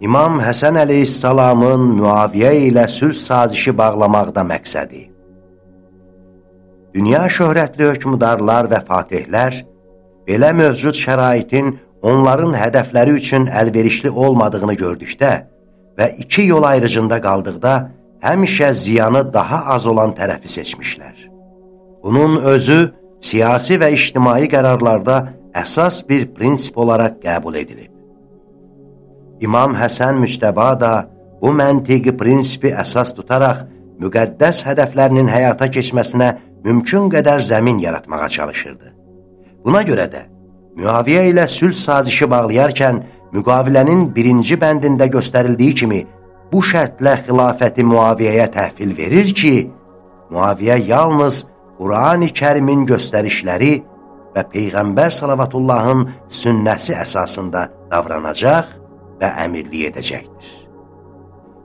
İmam Həsən əleyhissalamın Müaviyə ilə sülh sazişi bağlamaqda məqsədi. Dünya şöhrətli hökmdarlar və fatihlər belə mövcud şəraitin onların hədəfləri üçün əlverişli olmadığını gördükdə və iki yol ayrıcında qaldıqda həmişə ziyanı daha az olan tərəfi seçmişlər. Bunun özü siyasi və ictimai qərarlarda əsas bir prinsip olaraq qəbul edilib. İmam Həsən Müctəba da bu məntiqi prinsipi əsas tutaraq müqəddəs hədəflərinin həyata keçməsinə mümkün qədər zəmin yaratmağa çalışırdı. Buna görə də Müaviyə ilə sülh sazişi bağlayarkən müqavilənin birinci bəndində göstərildiyi kimi bu şərtlə xilafəti Muaviyəyə təhvil verir ki, Muaviyə yalnız Qurani kərimin göstərişləri və Peyğəmbər salavatullahın sünnəsi əsasında davranacaq və əmirlik edəcəkdir.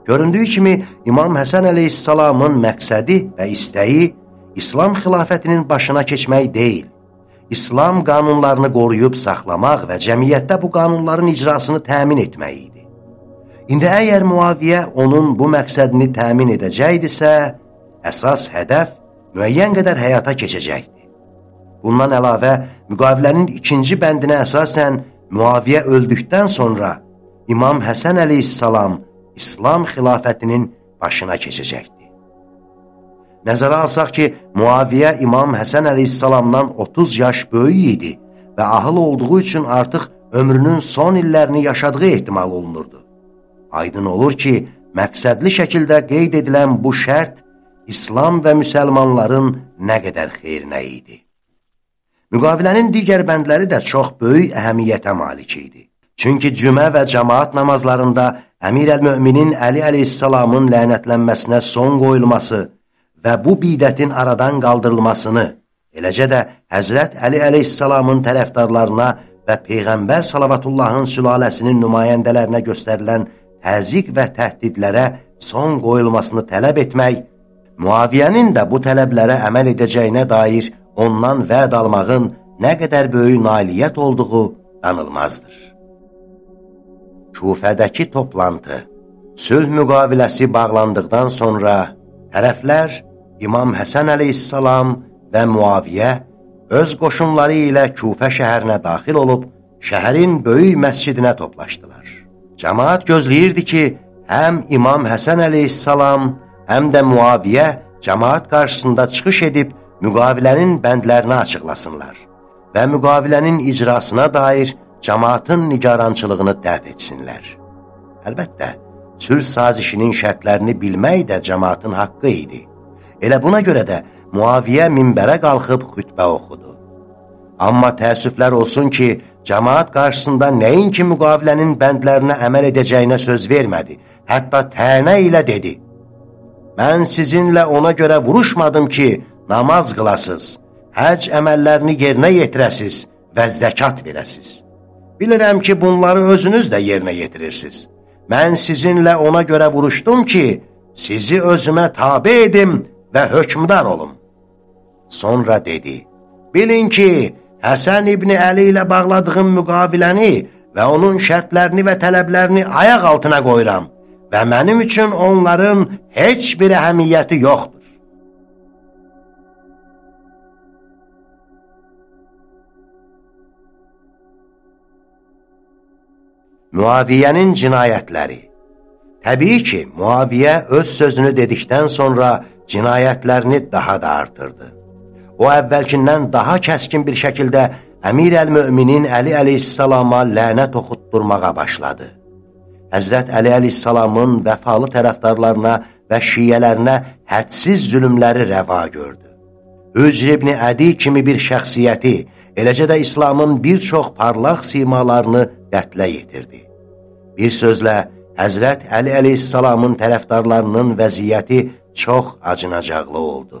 Göründüyü kimi, İmam Həsən əleyhissalamın məqsədi və istəyi İslam xilafətinin başına keçmək deyil, İslam qanunlarını qoruyub saxlamaq və cəmiyyətdə bu qanunların icrasını təmin etmək idi. İndi əgər Muaviyyə onun bu məqsədini təmin edəcəkdirsə, əsas hədəf müəyyən qədər həyata keçəcəkdir. Bundan əlavə, müqavilənin ikinci bəndinə əsasən Muaviyyə öldükdən sonra İmam Həsən əleyhissalam İslam xilafətinin başına keçəcəkdir. Nəzərə alsaq ki, Muaviyyə İmam Həsən əleyhissalamdan 30 yaş böyük idi və ahıl olduğu üçün artıq ömrünün son illərini yaşadığı ehtimal olunurdu. Aydın olur ki, məqsədli şəkildə qeyd edilən bu şərt İslam və müsəlmanların nə qədər xeyrinə idi. Müqavilənin digər bəndləri də çox böyük əhəmiyyətə malik idi. Çünki cümə və cəmaat namazlarında Əmir əl-Möminin Əli əleyhissalamın lənətlənməsinə son qoyulması və bu bidətin aradan qaldırılmasını, eləcə də Həzrət Əli əleyhissalamın tərəfdarlarına və Peyğəmbər salavatullahın sülaləsinin nümayəndələrinə göstərilən təzik və təhdidlərə son qoyulmasını tələb etmək, Muaviyyənin də bu tələblərə əməl edəcəyinə dair ondan vəd almağın nə qədər böyük nailiyyət olduğu danılmazdır. Kufədəki toplantı Sülh müqaviləsi bağlandıqdan sonra tərəflər İmam Həsən əleyhissalam və Muaviyə öz qoşunları ilə Kufə şəhərinə daxil olub, şəhərin böyük məscidinə toplaşdılar. Cəmaat gözləyirdi ki, həm İmam Həsən əleyhissalam, həm də Muaviyə cəmaat qarşısında çıxış edib müqavilənin bəndlərini açıqlasınlar və müqavilənin icrasına dair cəmaatın nigarançılığını dəf etsinlər. Əlbəttə, sülh sazişinin şərtlərini bilmək də cəmaatın haqqı idi. Elə buna görə də Muaviyyə minbərə qalxıb xütbə oxudu. Amma təəssüflər olsun ki, cəmaat qarşısında nəinki müqavilənin bəndlərinə əməl edəcəyinə söz vermədi, hətta tənə ilə dedi. Mən sizinlə ona görə vuruşmadım ki, namaz qılasız, həc əməllərini yerinə yetirəsiz və zəkat verəsiz. Bilirəm ki, bunları özünüz də yerinə yetirirsiniz. Mən sizinlə ona görə vuruşdum ki, sizi özümə tabi edim və hökmdar olum. Sonra dedi, bilin ki, Həsən İbni Əli ilə bağladığım müqaviləni və onun şərtlərini və tələblərini ayaq altına qoyuram və mənim üçün onların heç bir əhəmiyyəti yoxdur. Muaviyyənin cinayətləri Təbii ki, Muaviyyə öz sözünü dedikdən sonra cinayətlərini daha da artırdı. O əvvəlkindən daha kəskin bir şəkildə Əmir əl-Möminin Əli əleyhissalama lənət oxutturmağa başladı. Həzrət Əli əleyhissalamın vəfalı tərəfdarlarına və şiyələrinə hədsiz zülümləri rəva gördü. Hücr ibn Ədi kimi bir şəxsiyyəti, eləcə də İslamın bir çox parlaq simalarını qətlə yetirdi. Bir sözlə, Həzrət Əli əleyhissalamın tərəfdarlarının vəziyyəti çox acınacaqlı oldu.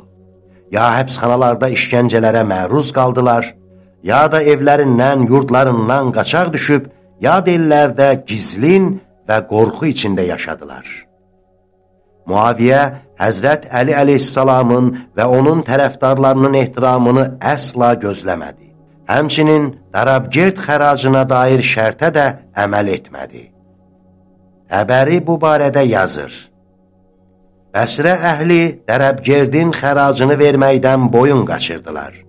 Ya həbsxanalarda işgəncələrə məruz qaldılar, ya da evlərindən, yurdlarından qaçaq düşüb, ya dillərdə gizlin və qorxu içində yaşadılar. Muaviyə Həzrət Əli əleyhissalamın və onun tərəfdarlarının ehtiramını əsla gözləmədi. Həmçinin darabgert xəracına dair şərtə də əməl etmədi. Əbəri bu barədə yazır. Bəsrə əhli dərəbgerdin xəracını verməkdən boyun qaçırdılar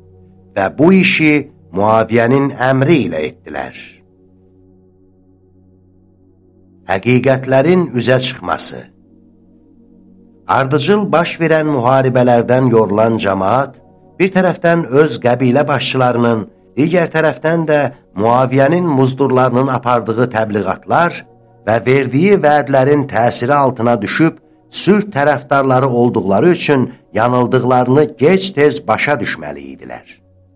və bu işi Muaviyyənin əmri ilə etdilər. Həqiqətlərin üzə çıxması Ardıcıl baş verən müharibələrdən yorulan cəmaat bir tərəfdən öz qəbilə başçılarının, digər tərəfdən də Muaviyyənin muzdurlarının apardığı təbliğatlar və verdiyi vədlərin təsiri altına düşüb, sülh tərəfdarları olduqları üçün yanıldıqlarını gec-tez başa düşməli idilər.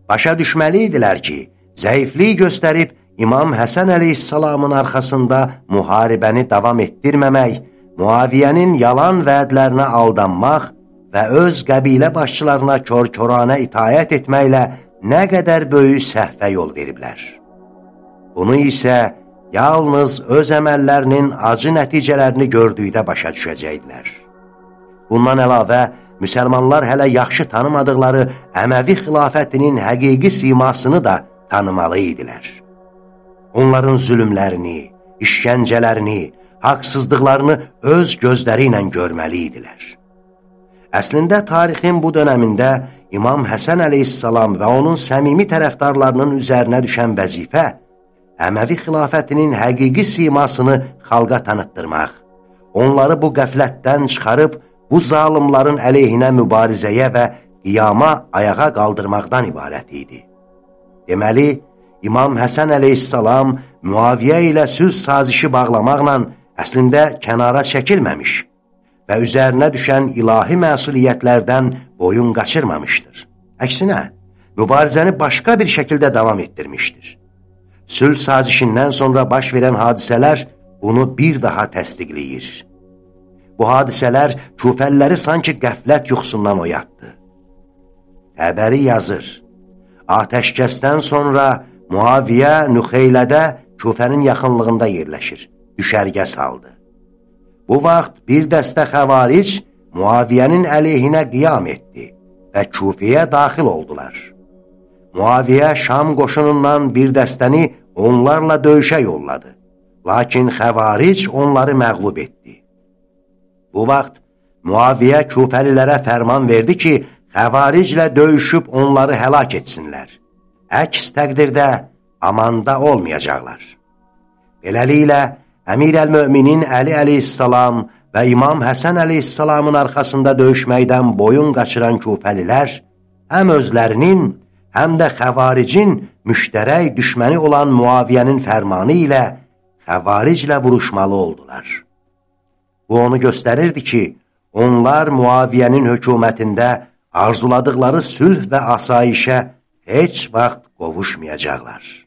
Başa düşməli idilər ki, zəiflik göstərib İmam Həsən əleyhissalamın arxasında müharibəni davam etdirməmək, Muaviyyənin yalan vədlərinə aldanmaq və öz qəbilə başçılarına kör-körana itayət etməklə nə qədər böyük səhvə yol veriblər. Bunu isə yalnız öz əməllərinin acı nəticələrini gördükdə başa düşəcəkdilər. Bundan əlavə, müsəlmanlar hələ yaxşı tanımadıqları Əməvi xilafətinin həqiqi simasını da tanımalı idilər. Onların zülümlərini, işgəncələrini, haqsızlıqlarını öz gözləri ilə görməli idilər. Əslində, tarixin bu dönəmində İmam Həsən əleyhissalam və onun səmimi tərəfdarlarının üzərinə düşən vəzifə Əməvi xilafətinin həqiqi simasını xalqa tanıtdırmaq, onları bu qəflətdən çıxarıb bu zalimların əleyhinə mübarizəyə və qiyama ayağa qaldırmaqdan ibarət idi. Deməli, İmam Həsən əleyhissalam Muaviyyə ilə süz sazişi bağlamaqla əslində kənara çəkilməmiş və üzərinə düşən ilahi məsuliyyətlərdən boyun qaçırmamışdır. Əksinə, mübarizəni başqa bir şəkildə davam etdirmişdir. Sülh sazişindən sonra baş verən hadisələr bunu bir daha təsdiqləyir. Bu hadisələr küfəlləri sanki qəflət yuxusundan oyatdı. Həbəri yazır. Atəşkəsdən sonra Muaviyyə Nüxeylədə küfənin yaxınlığında yerləşir, düşərgə saldı. Bu vaxt bir dəstə xəvaric Muaviyyənin əleyhinə qiyam etdi və küfiyə daxil oldular. Muaviyyə Şam qoşunundan bir dəstəni onlarla döyüşə yolladı. Lakin xəvaric onları məqlub etdi. Bu vaxt Muaviyyə küfəlilərə fərman verdi ki, xəvariclə döyüşüb onları həlak etsinlər. Əks təqdirdə amanda olmayacaqlar. Beləliklə, Əmir əl-Möminin Əli əleyhissalam və İmam Həsən əleyhissalamın arxasında döyüşməkdən boyun qaçıran küfəlilər həm özlərinin, həm də xəvaricin müştərək düşməni olan Muaviyyənin fərmanı ilə xəvariclə vuruşmalı oldular. Bu onu göstərirdi ki, onlar Muaviyyənin hökumətində arzuladıqları sülh və asayişə heç vaxt qovuşmayacaqlar.